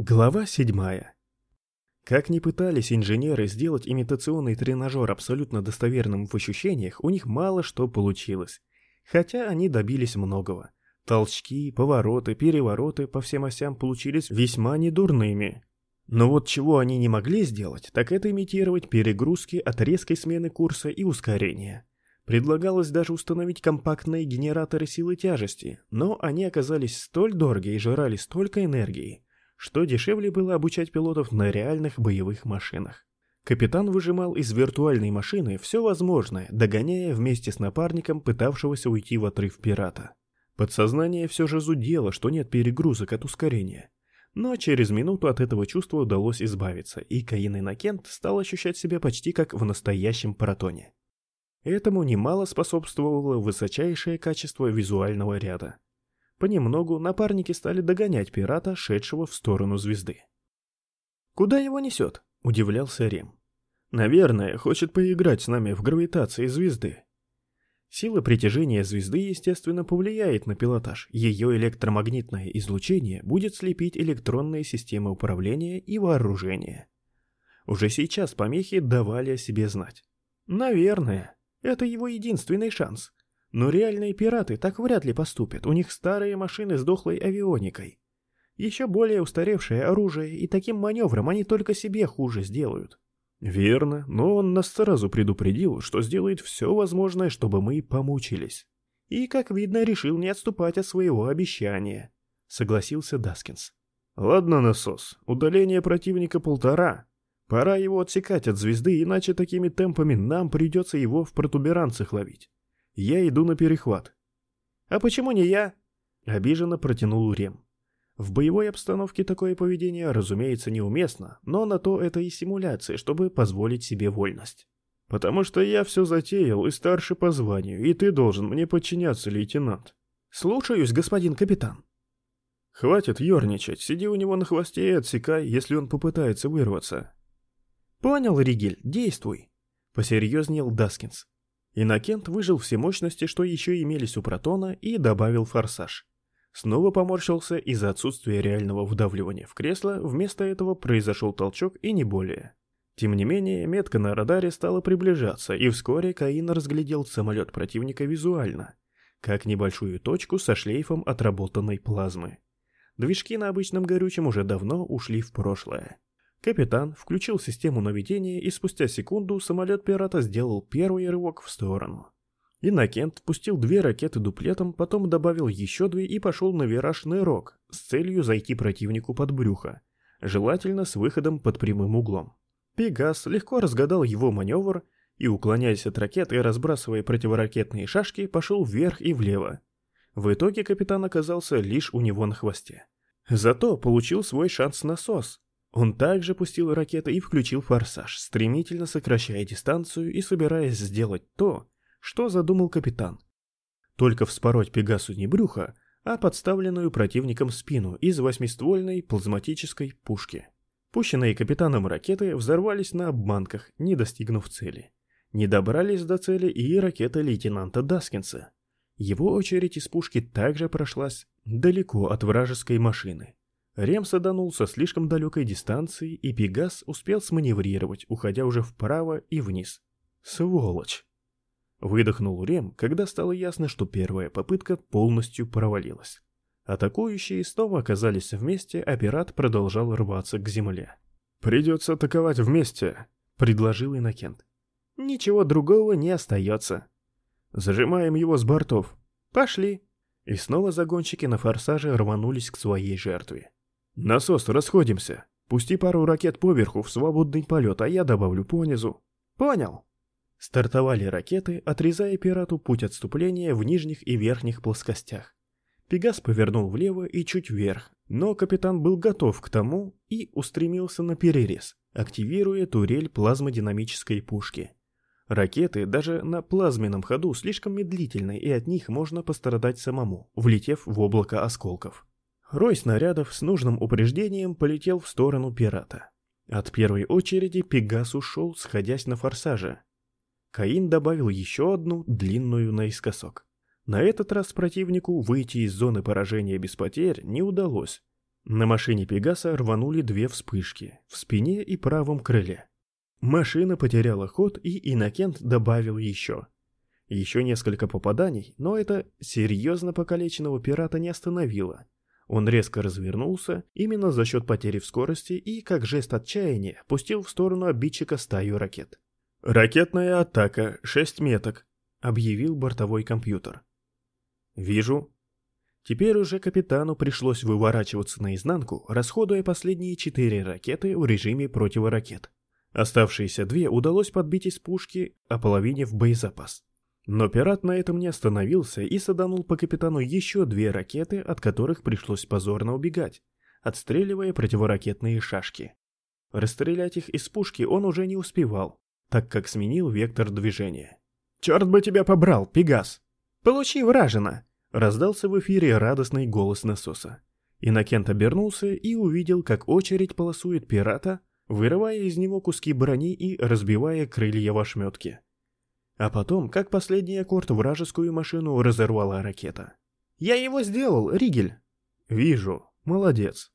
Глава 7. Как ни пытались инженеры сделать имитационный тренажер абсолютно достоверным в ощущениях, у них мало что получилось. Хотя они добились многого. Толчки, повороты, перевороты по всем осям получились весьма недурными. Но вот чего они не могли сделать, так это имитировать перегрузки от резкой смены курса и ускорения. Предлагалось даже установить компактные генераторы силы тяжести, но они оказались столь дороги и жрали столько энергии, что дешевле было обучать пилотов на реальных боевых машинах. Капитан выжимал из виртуальной машины все возможное, догоняя вместе с напарником, пытавшегося уйти в отрыв пирата. Подсознание все же зудело, что нет перегрузок от ускорения. Но через минуту от этого чувства удалось избавиться, и Каин Иннокент стал ощущать себя почти как в настоящем паратоне. Этому немало способствовало высочайшее качество визуального ряда. Понемногу напарники стали догонять пирата, шедшего в сторону звезды. «Куда его несет?» — удивлялся Рем. «Наверное, хочет поиграть с нами в гравитации звезды». Сила притяжения звезды, естественно, повлияет на пилотаж. Ее электромагнитное излучение будет слепить электронные системы управления и вооружения. Уже сейчас помехи давали о себе знать. Наверное, это его единственный шанс. Но реальные пираты так вряд ли поступят, у них старые машины с дохлой авионикой. Еще более устаревшее оружие, и таким маневром они только себе хуже сделают. Верно, но он нас сразу предупредил, что сделает все возможное, чтобы мы помучились. И, как видно, решил не отступать от своего обещания, согласился Даскинс. Ладно, насос, удаление противника полтора. Пора его отсекать от звезды, иначе такими темпами нам придется его в протуберанцах ловить. Я иду на перехват. А почему не я? Обиженно протянул Рем. В боевой обстановке такое поведение, разумеется, неуместно, но на то это и симуляция, чтобы позволить себе вольность. Потому что я все затеял и старше по званию, и ты должен мне подчиняться, лейтенант. Слушаюсь, господин капитан. Хватит ерничать, сиди у него на хвосте и отсекай, если он попытается вырваться. Понял, Ригель, действуй. Посерьезнел Даскинс. Иннокент выжил все мощности, что еще имелись у Протона, и добавил форсаж. Снова поморщился из-за отсутствия реального вдавливания в кресло, вместо этого произошел толчок и не более. Тем не менее, метка на радаре стала приближаться, и вскоре Каин разглядел самолет противника визуально, как небольшую точку со шлейфом отработанной плазмы. Движки на обычном горючем уже давно ушли в прошлое. Капитан включил систему наведения, и спустя секунду самолет пирата сделал первый рывок в сторону. Иннокент пустил две ракеты дуплетом, потом добавил еще две и пошел на вираж нырок с целью зайти противнику под брюхо, желательно с выходом под прямым углом. Пегас легко разгадал его маневр и, уклоняясь от ракет и разбрасывая противоракетные шашки, пошел вверх и влево. В итоге капитан оказался лишь у него на хвосте. Зато получил свой шанс на СОС, он также пустил ракеты и включил форсаж, стремительно сокращая дистанцию и собираясь сделать то, что задумал капитан. Только вспороть Пегасу не брюхо, а подставленную противником спину из восьмиствольной плазматической пушки. Пущенные капитаном ракеты взорвались на обманках, не достигнув цели. Не добрались до цели и ракета лейтенанта Даскинса. Его очередь из пушки также прошлась далеко от вражеской машины. Рем саданул со слишком далекой дистанции, и Пегас успел сманеврировать, уходя уже вправо и вниз. Сволочь! Выдохнул Рем, когда стало ясно, что первая попытка полностью провалилась. Атакующие снова оказались вместе, а пират продолжал рваться к земле. «Придется атаковать вместе», — предложил Иннокент. «Ничего другого не остается. Зажимаем его с бортов. Пошли». И снова загонщики на форсаже рванулись к своей жертве. «Насос, расходимся. Пусти пару ракет поверху в свободный полет, а я добавлю понизу». «Понял». Стартовали ракеты, отрезая пирату путь отступления в нижних и верхних плоскостях. Пегас повернул влево и чуть вверх, но капитан был готов к тому и устремился на перерез, активируя турель плазмодинамической пушки. Ракеты даже на плазменном ходу слишком медлительны, и от них можно пострадать самому, влетев в облако осколков. Рой снарядов с нужным упреждением полетел в сторону пирата. От первой очереди Пегас ушел, сходясь на форсаже. Каин добавил еще одну, длинную наискосок. На этот раз противнику выйти из зоны поражения без потерь не удалось. На машине Пегаса рванули две вспышки в спине и правом крыле. Машина потеряла ход, и Иннокент добавил еще. Еще несколько попаданий, но это серьезно покалеченного пирата не остановило. Он резко развернулся именно за счет потери в скорости и, как жест отчаяния, пустил в сторону обидчика стаю ракет. «Ракетная атака, шесть меток», — объявил бортовой компьютер. «Вижу». Теперь уже капитану пришлось выворачиваться наизнанку, расходуя последние четыре ракеты в режиме противоракет. Оставшиеся две удалось подбить из пушки, ополовинив боезапас. Но пират на этом не остановился и саданул по капитану еще две ракеты, от которых пришлось позорно убегать, отстреливая противоракетные шашки. Расстрелять их из пушки он уже не успевал, так как сменил вектор движения. «Черт бы тебя побрал, Пегас! Получи вражина!» Раздался в эфире радостный голос насоса. Иннокент обернулся и увидел, как очередь полосует пирата, вырывая из него куски брони и разбивая крылья в ошметке. А потом, как последний аккорд, вражескую машину разорвала ракета. «Я его сделал, Ригель!» «Вижу. Молодец.